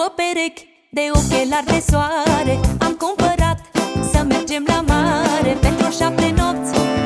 Două perechi de ochelari de soare. Am cumpărat să mergem la mare Pentru șapte nopți.